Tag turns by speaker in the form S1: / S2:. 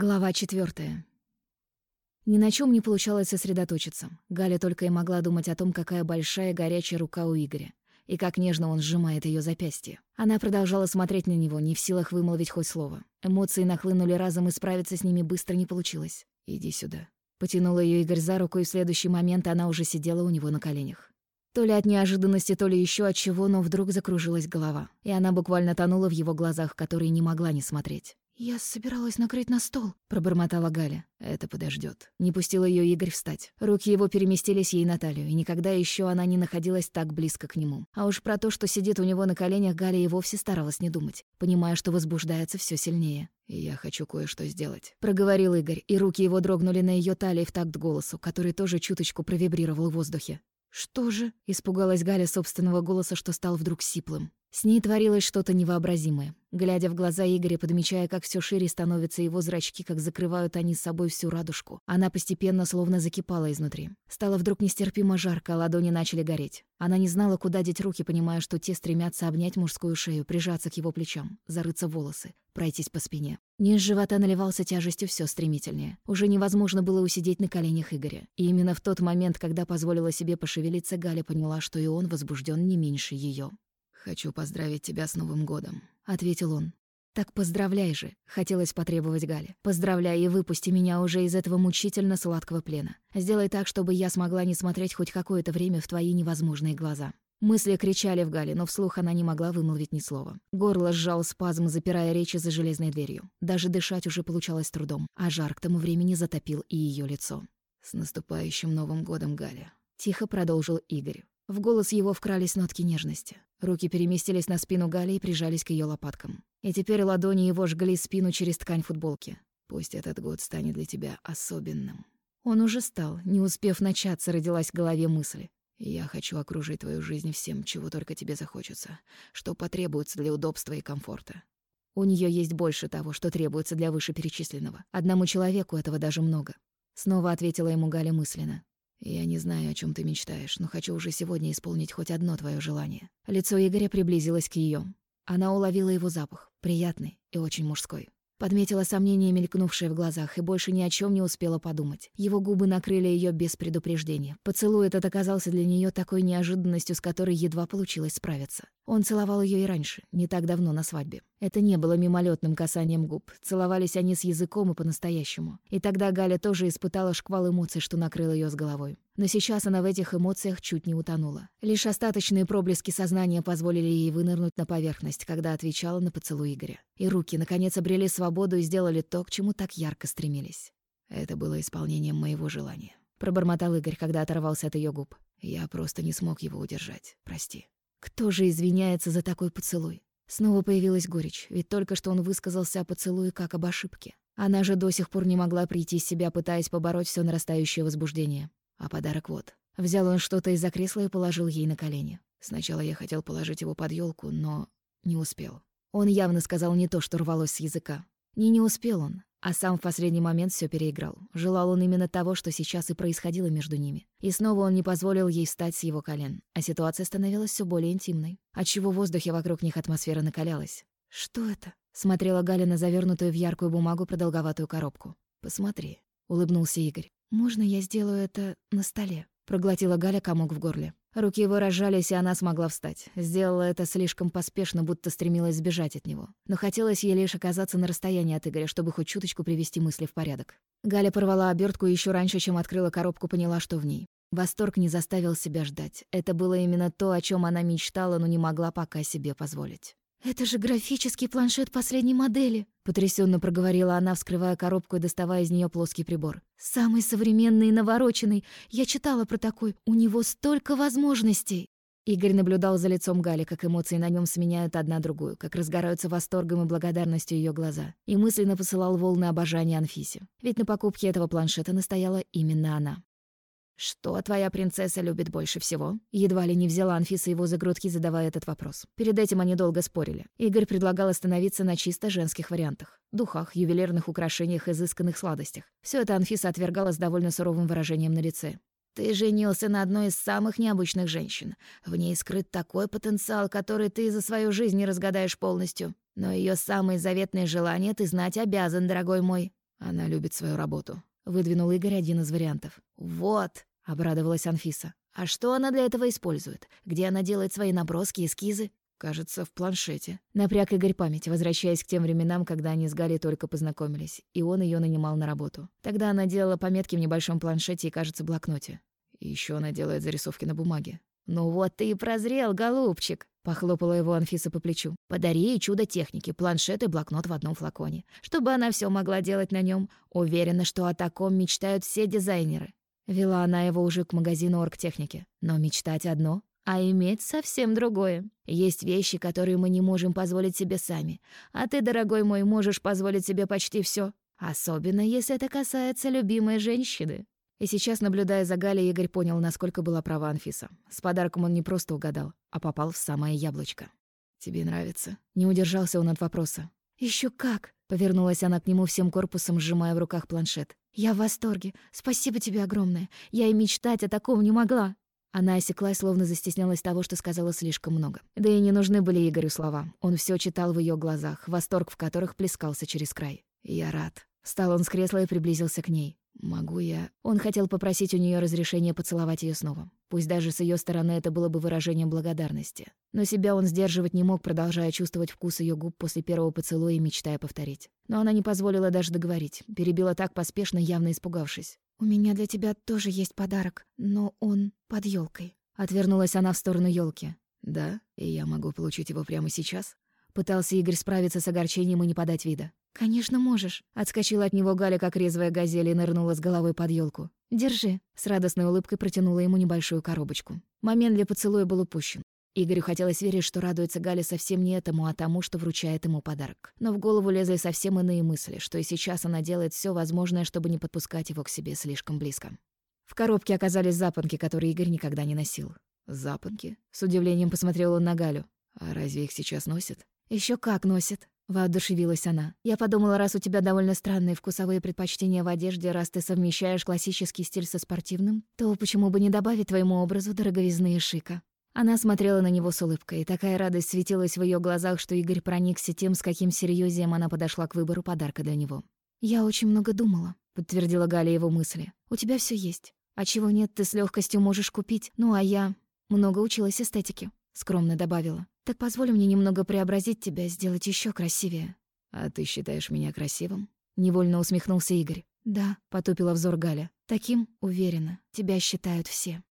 S1: Глава четвертая. Ни на чем не получалось сосредоточиться. Галя только и могла думать о том, какая большая горячая рука у Игоря, и как нежно он сжимает ее запястье. Она продолжала смотреть на него, не в силах вымолвить хоть слово. Эмоции нахлынули разом, и справиться с ними быстро не получилось. «Иди сюда». Потянула ее Игорь за руку, и в следующий момент она уже сидела у него на коленях. То ли от неожиданности, то ли еще от чего, но вдруг закружилась голова, и она буквально тонула в его глазах, которые не могла не смотреть.
S2: «Я собиралась накрыть на стол», —
S1: пробормотала Галя. «Это подождет. Не пустил ее Игорь встать. Руки его переместились ей на талию, и никогда еще она не находилась так близко к нему. А уж про то, что сидит у него на коленях, Галя и вовсе старалась не думать, понимая, что возбуждается все сильнее. «И я хочу кое-что сделать», — проговорил Игорь, и руки его дрогнули на ее талии в такт голосу, который тоже чуточку провибрировал в воздухе.
S2: «Что же?»
S1: — испугалась Галя собственного голоса, что стал вдруг сиплым. С ней творилось что-то невообразимое. Глядя в глаза Игоря, подмечая, как все шире становятся его зрачки, как закрывают они с собой всю радужку, она постепенно словно закипала изнутри. Стало вдруг нестерпимо жарко, ладони начали гореть. Она не знала, куда деть руки, понимая, что те стремятся обнять мужскую шею, прижаться к его плечам, зарыться в волосы, пройтись по спине. Низ живота наливался тяжестью все стремительнее. Уже невозможно было усидеть на коленях Игоря. И именно в тот момент, когда позволила себе пошевелиться, Галя поняла, что и он возбужден не меньше ее. «Хочу поздравить тебя с Новым годом», — ответил он. «Так поздравляй же», — хотелось потребовать Галя. «Поздравляй и выпусти меня уже из этого мучительно сладкого плена. Сделай так, чтобы я смогла не смотреть хоть какое-то время в твои невозможные глаза». Мысли кричали в Гале, но вслух она не могла вымолвить ни слова. Горло сжал спазм, запирая речи за железной дверью. Даже дышать уже получалось трудом, а жар к тому времени затопил и ее лицо. «С наступающим Новым годом, Галя!» — тихо продолжил Игорь. В голос его вкрались нотки нежности. Руки переместились на спину Гали и прижались к ее лопаткам. И теперь ладони его жгли спину через ткань футболки. «Пусть этот год станет для тебя особенным». Он уже стал, не успев начаться, родилась в голове мысль. «Я хочу окружить твою жизнь всем, чего только тебе захочется, что потребуется для удобства и комфорта. У нее есть больше того, что требуется для вышеперечисленного. Одному человеку этого даже много». Снова ответила ему Галя мысленно. «Я не знаю, о чем ты мечтаешь, но хочу уже сегодня исполнить хоть одно твое желание». Лицо Игоря приблизилось к ее. Она уловила его запах, приятный и очень мужской. Подметила сомнение, мелькнувшее в глазах, и больше ни о чем не успела подумать. Его губы накрыли ее без предупреждения. Поцелуй этот оказался для нее такой неожиданностью, с которой едва получилось справиться. Он целовал ее и раньше, не так давно на свадьбе. Это не было мимолетным касанием губ. Целовались они с языком и по-настоящему. И тогда Галя тоже испытала шквал эмоций, что накрыл ее с головой. Но сейчас она в этих эмоциях чуть не утонула. Лишь остаточные проблески сознания позволили ей вынырнуть на поверхность, когда отвечала на поцелуй Игоря. И руки, наконец, обрели свободу и сделали то, к чему так ярко стремились. Это было исполнением моего желания. Пробормотал Игорь, когда оторвался от ее губ. Я просто не смог его удержать. Прости. Кто же извиняется за такой поцелуй? Снова появилась горечь, ведь только что он высказался о поцелуе как об ошибке. Она же до сих пор не могла прийти из себя, пытаясь побороть все нарастающее возбуждение. А подарок вот. Взял он что-то из-за кресла и положил ей на колени. Сначала я хотел положить его под елку, но не успел. Он явно сказал не то, что рвалось с языка. Не не успел он, а сам в последний момент все переиграл. Желал он именно того, что сейчас и происходило между ними. И снова он не позволил ей встать с его колен, а ситуация становилась все более интимной, отчего в воздухе вокруг них атмосфера накалялась. «Что это?» — смотрела Галя на завернутую в яркую бумагу продолговатую коробку. «Посмотри», — улыбнулся Игорь. «Можно я сделаю это на столе?» Проглотила Галя комок в горле. Руки его разжались, и она смогла встать. Сделала это слишком поспешно, будто стремилась сбежать от него. Но хотелось ей лишь оказаться на расстоянии от Игоря, чтобы хоть чуточку привести мысли в порядок. Галя порвала обертку еще раньше, чем открыла коробку, поняла, что в ней. Восторг не заставил себя ждать. Это было именно то, о чем она мечтала, но не могла пока себе позволить.
S2: «Это же графический планшет последней модели», —
S1: потрясенно проговорила она, вскрывая коробку и доставая из нее плоский прибор.
S2: «Самый современный и навороченный. Я читала про такой. У него столько возможностей».
S1: Игорь наблюдал за лицом Гали, как эмоции на нем сменяют одна другую, как разгораются восторгом и благодарностью ее глаза, и мысленно посылал волны обожания Анфисе. Ведь на покупке этого планшета настояла именно она. «Что твоя принцесса любит больше всего?» Едва ли не взяла Анфиса его за грудки, задавая этот вопрос. Перед этим они долго спорили. Игорь предлагал остановиться на чисто женских вариантах. Духах, ювелирных украшениях, изысканных сладостях. Все это Анфиса отвергала с довольно суровым выражением на лице. «Ты женился на одной из самых необычных женщин. В ней скрыт такой потенциал, который ты за свою жизнь не разгадаешь полностью. Но ее самые заветные желания ты знать обязан, дорогой мой. Она любит свою работу. Выдвинул Игорь один из вариантов. Вот, обрадовалась Анфиса. А что она для этого использует? Где она делает свои наброски, эскизы? Кажется, в планшете. Напряг Игорь память, возвращаясь к тем временам, когда они с Галей только познакомились, и он ее нанимал на работу. Тогда она делала пометки в небольшом планшете и, кажется, блокноте. Еще она делает зарисовки на бумаге. «Ну вот ты и прозрел, голубчик!» — похлопала его Анфиса по плечу. «Подари ей чудо техники, планшет и блокнот в одном флаконе. Чтобы она все могла делать на нем. Уверена, что о таком мечтают все дизайнеры». Вела она его уже к магазину оргтехники. Но мечтать одно, а иметь совсем другое. Есть вещи, которые мы не можем позволить себе сами. А ты, дорогой мой, можешь позволить себе почти все, Особенно, если это касается любимой женщины. И сейчас, наблюдая за Галей, Игорь понял, насколько была права Анфиса. С подарком он не просто угадал, а попал в самое яблочко. «Тебе нравится?» Не удержался он от вопроса. Еще как!» — повернулась она к нему всем корпусом, сжимая в руках планшет. «Я в восторге. Спасибо тебе огромное. Я и мечтать о таком не могла». Она осеклась, словно застеснялась того, что сказала слишком много. Да и не нужны были Игорю слова. Он все читал в ее глазах, восторг в которых плескался через край. «Я рад». Встал он с кресла и приблизился к ней. «Могу я...» Он хотел попросить у нее разрешения поцеловать ее снова. Пусть даже с ее стороны это было бы выражением благодарности. Но себя он сдерживать не мог, продолжая чувствовать вкус ее губ после первого поцелуя и мечтая повторить. Но она не позволила даже договорить. Перебила так поспешно, явно испугавшись. «У меня для тебя тоже есть подарок, но он под елкой. Отвернулась она в сторону елки. «Да? И я могу получить его прямо сейчас?» Пытался Игорь справиться с огорчением и не подать вида. «Конечно можешь», — отскочила от него Галя, как резвая газель, и нырнула с головой под елку. «Держи», — с радостной улыбкой протянула ему небольшую коробочку. Момент для поцелуя был упущен. Игорю хотелось верить, что радуется Галя совсем не этому, а тому, что вручает ему подарок. Но в голову лезли совсем иные мысли, что и сейчас она делает все возможное, чтобы не подпускать его к себе слишком близко. В коробке оказались запонки, которые Игорь никогда не носил. «Запонки?» — с удивлением посмотрел он на Галю. «А разве их сейчас носят?» Еще как носят», Воодушевилась она. «Я подумала, раз у тебя довольно странные вкусовые предпочтения в одежде, раз ты совмещаешь классический стиль со спортивным, то почему бы не добавить твоему образу дороговизны и шика?» Она смотрела на него с улыбкой, и такая радость светилась в ее глазах, что Игорь проникся тем, с каким серьезием она подошла к выбору подарка для него. «Я очень много думала», — подтвердила Галя его мысли. «У тебя все есть. А чего нет, ты с легкостью можешь купить. Ну, а я много училась эстетике», — скромно добавила. Так позволь мне немного преобразить тебя, сделать еще красивее». «А ты считаешь меня красивым?» Невольно усмехнулся Игорь. «Да», — потупила взор Галя. «Таким, уверена, тебя считают все».